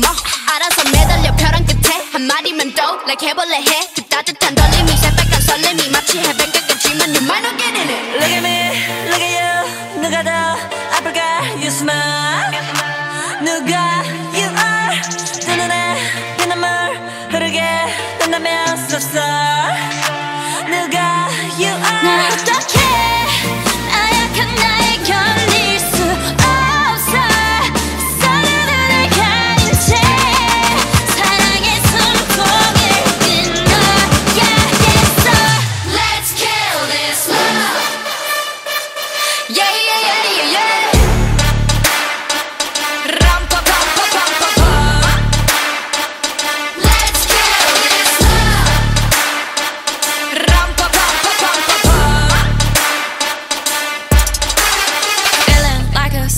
뭐? 알아서 매달려 벼랑 끝에 한 마리면 또 like 해볼래 해 그 따뜻한 떨림이 새빨간 설렘이 마치 해변가겠지만 you might not get in it Look at me, look at you. 누가 더 아플까 you smile? 누가 you are? 두 눈에 피눈물 흐르게 된다면 섭섭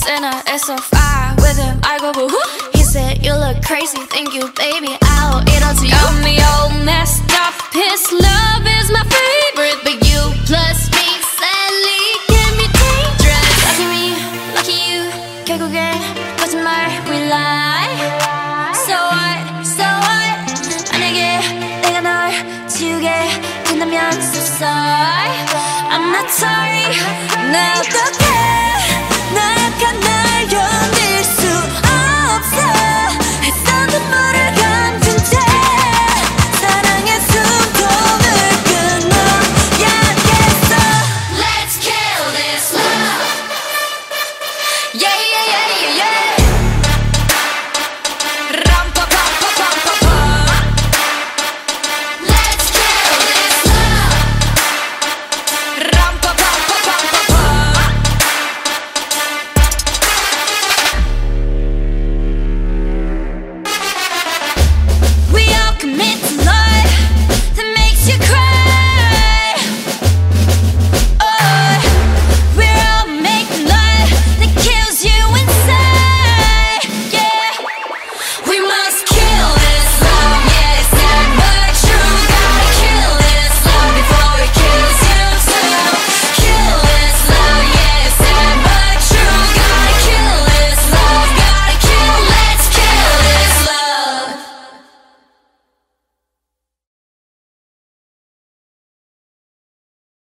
Feeling like a sinner, it's so far with him. I go boo hoo. He said, You look crazy, thank you, baby. I'll eat all to you. Got me all messed up. His love is my favorite, but you plus me sadly can be dangerous. Lucky me, lucky you. 결국엔 거짓말 we lie. So what, so what? 만약에 내가 널 지우게 된다면 so sorry. I'm not sorry. 나 어떡해 나약한 나